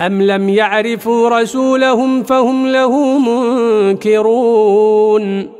أم لم يعرفوا رسولهم فهم له منكرون